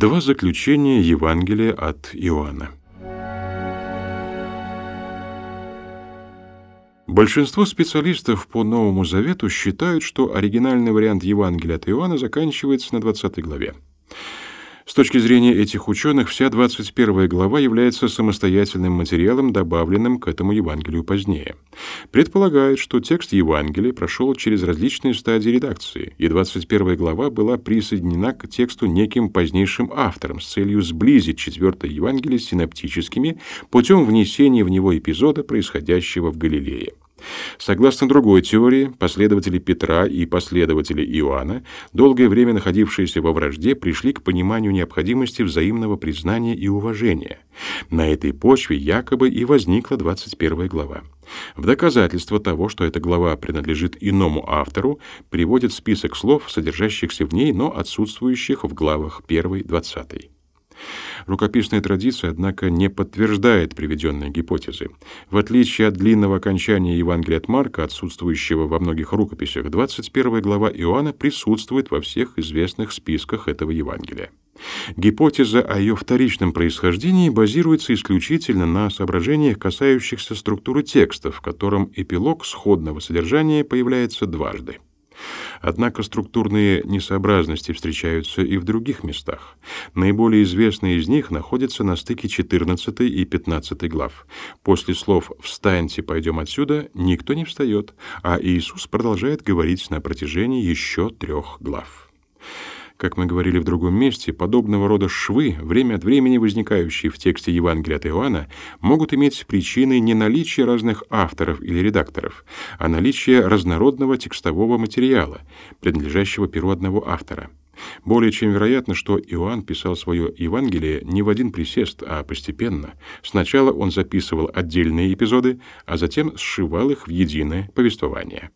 Два заключения Евангелия от Иоанна. Большинство специалистов по Новому Завету считают, что оригинальный вариант Евангелия от Иоанна заканчивается на 20 главе. С точки зрения этих ученых, вся 21 глава является самостоятельным материалом, добавленным к этому Евангелию позднее. Предполагают, что текст Евангелия прошел через различные стадии редакции, и 21 глава была присоединена к тексту неким позднейшим автором с целью сблизить четвертое Евангелие с синоптическими путем внесения в него эпизода, происходящего в Галилее. Согласно другой теории, последователи Петра и последователи Иоанна, долгое время находившиеся во вражде, пришли к пониманию необходимости взаимного признания и уважения. На этой почве якобы и возникла 21 глава. В доказательство того, что эта глава принадлежит иному автору, приводит список слов, содержащихся в ней, но отсутствующих в главах 1-20. Рукописная традиция, однако, не подтверждает приведенные гипотезы. В отличие от длинного окончания Евангелия от Марка, отсутствующего во многих рукописях, 21 глава Иоанна присутствует во всех известных списках этого Евангелия. Гипотеза о ее вторичном происхождении базируется исключительно на соображениях, касающихся структуры текста, в котором эпилог сходного содержания появляется дважды. Однако структурные несообразности встречаются и в других местах. Наиболее известные из них находятся на стыке 14 и 15 глав. После слов «встаньте, пойдем отсюда» никто не встает, а Иисус продолжает говорить на протяжении еще трех глав. Как мы говорили в другом месте, подобного рода швы, время от времени возникающие в тексте Евангелия от Иоанна, могут иметь причины не наличия разных авторов или редакторов, а наличия разнородного текстового материала, принадлежащего перу одного автора. Более чем вероятно, что Иоанн писал свое Евангелие не в один присест, а постепенно. Сначала он записывал отдельные эпизоды, а затем сшивал их в единое повествование.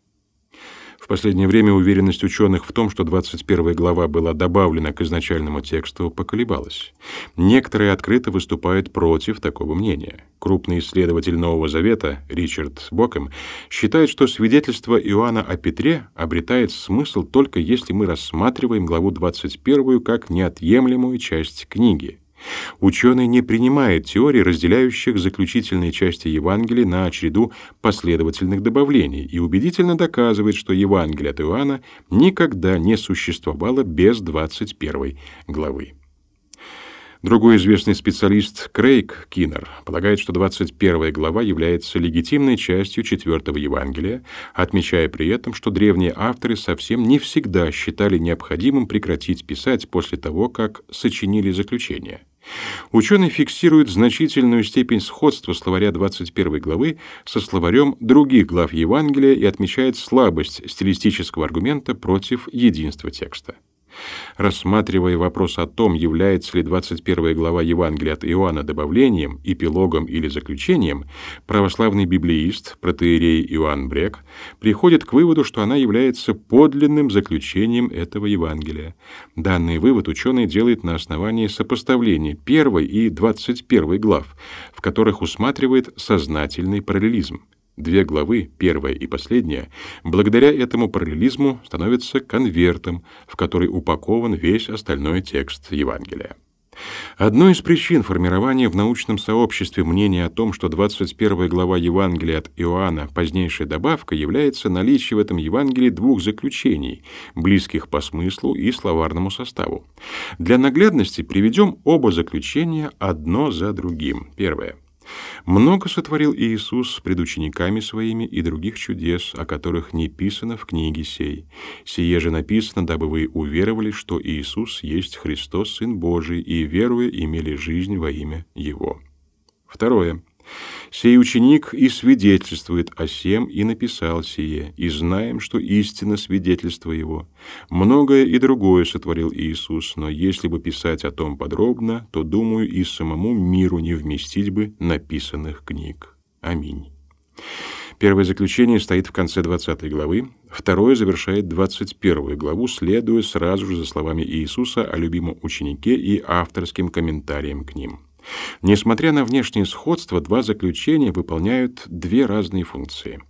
В последнее время уверенность ученых в том, что 21 глава была добавлена к изначальному тексту, поколебалась. Некоторые открыто выступают против такого мнения. Крупный исследователь Нового Завета Ричард Бокем считает, что свидетельство Иоанна о Петре обретает смысл только если мы рассматриваем главу 21 как неотъемлемую часть книги. Ученый не принимает теории, разделяющих заключительные части Евангелия на череду последовательных добавлений, и убедительно доказывает, что Евангелие от Иоанна никогда не существовало без 21 главы. Другой известный специалист Крейг Киннер полагает, что 21 глава является легитимной частью четвертого Евангелия, отмечая при этом, что древние авторы совсем не всегда считали необходимым прекратить писать после того, как сочинили заключение. Ученый фиксирует значительную степень сходства словаря 21 главы со словарем других глав Евангелия и отмечает слабость стилистического аргумента против единства текста. Рассматривая вопрос о том, является ли 21 глава Евангелия от Иоанна добавлением, эпилогом или заключением, православный библеист, протеерей Иоанн Брек, приходит к выводу, что она является подлинным заключением этого Евангелия. Данный вывод ученый делает на основании сопоставления 1 и 21 глав, в которых усматривает сознательный параллелизм. Две главы, первая и последняя, благодаря этому параллелизму становятся конвертом, в который упакован весь остальной текст Евангелия. Одной из причин формирования в научном сообществе мнения о том, что 21 глава Евангелия от Иоанна позднейшая добавка, является наличие в этом Евангелии двух заключений, близких по смыслу и словарному составу. Для наглядности приведем оба заключения одно за другим. Первое. Много сотворил Иисус пред учениками своими и других чудес, о которых не писано в книге сей. Сие же написано, дабы вы уверовали, что Иисус есть Христос, Сын Божий, и, веруя, имели жизнь во имя Его. Второе. Сей ученик и свидетельствует о сем и написал сие, и знаем, что истинно свидетельство его. Многое и другое сотворил Иисус, но если бы писать о том подробно, то, думаю, и самому миру не вместить бы написанных книг. Аминь. Первое заключение стоит в конце 20 главы, второе завершает 21 главу, следуя сразу же за словами Иисуса о любимом ученике и авторским комментарием к ним. Несмотря на внешнее сходство, два заключения выполняют две разные функции.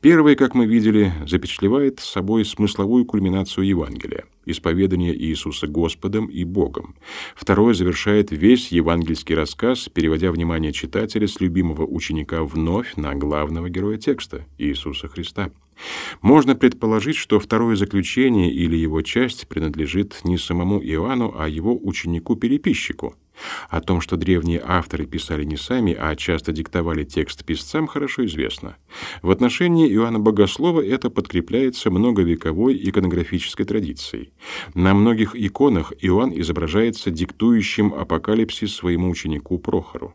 Первое, как мы видели, запечатлевает собой смысловую кульминацию Евангелия – исповедание Иисуса Господом и Богом. Второе завершает весь евангельский рассказ, переводя внимание читателя с любимого ученика вновь на главного героя текста – Иисуса Христа. Можно предположить, что второе заключение или его часть принадлежит не самому Иоанну, а его ученику-переписчику – о том, что древние авторы писали не сами, а часто диктовали текст писцам, хорошо известно. В отношении Иоанна Богослова это подкрепляется многовековой иконографической традицией. На многих иконах Иоанн изображается диктующим апокалипсис своему ученику Прохору.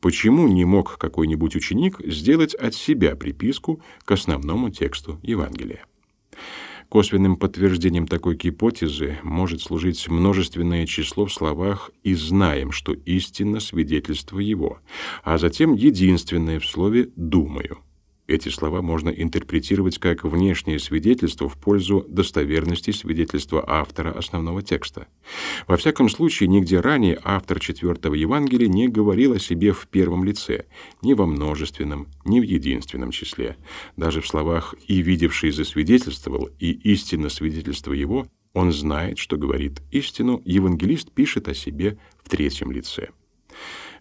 Почему не мог какой-нибудь ученик сделать от себя приписку к основному тексту Евангелия? Косвенным подтверждением такой гипотезы может служить множественное число в словах «и знаем, что истинно свидетельство его», а затем единственное в слове «думаю». Эти слова можно интерпретировать как внешнее свидетельство в пользу достоверности свидетельства автора основного текста. Во всяком случае, нигде ранее автор четвертого Евангелия не говорил о себе в первом лице, ни во множественном, ни в единственном числе. Даже в словах «и видевший засвидетельствовал» и «истинно свидетельство его» он знает, что говорит истину, евангелист пишет о себе в третьем лице.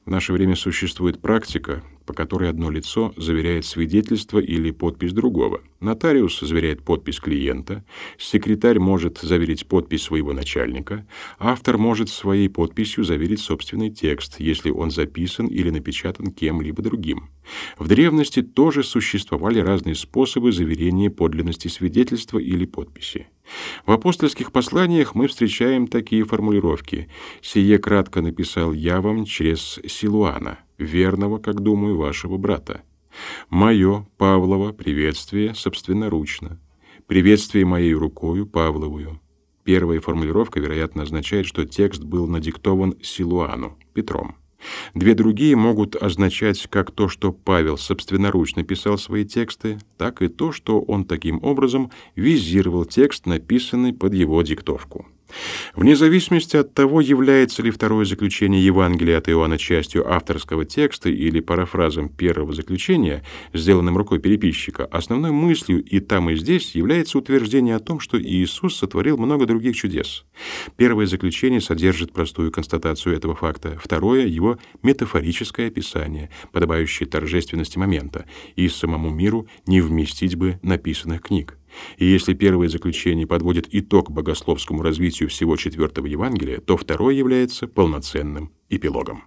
В наше время существует практика, по которой одно лицо заверяет свидетельство или подпись другого. Нотариус заверяет подпись клиента, секретарь может заверить подпись своего начальника, автор может своей подписью заверить собственный текст, если он записан или напечатан кем-либо другим. В древности тоже существовали разные способы заверения подлинности свидетельства или подписи. В апостольских посланиях мы встречаем такие формулировки: "Сие кратко написал я вам через Силуана, верного, как думаю, вашего брата. Мое, Павлово, приветствие собственноручно. Приветствие моей рукою Павловую". Первая формулировка, вероятно, означает, что текст был надиктован Силуану, Петром. Две другие могут означать как то, что Павел собственноручно писал свои тексты, так и то, что он таким образом визировал текст, написанный под его диктовку. Вне зависимости от того, является ли второе заключение Евангелия от Иоанна частью авторского текста или парафразом первого заключения, сделанным рукой переписчика, основной мыслью и там, и здесь является утверждение о том, что Иисус сотворил много других чудес. Первое заключение содержит простую констатацию этого факта, второе — его метафорическое описание, подобающее торжественности момента, и самому миру не вместить бы написанных книг. И если первое заключение подводит итог богословскому развитию всего четвертого Евангелия, то второе является полноценным эпилогом.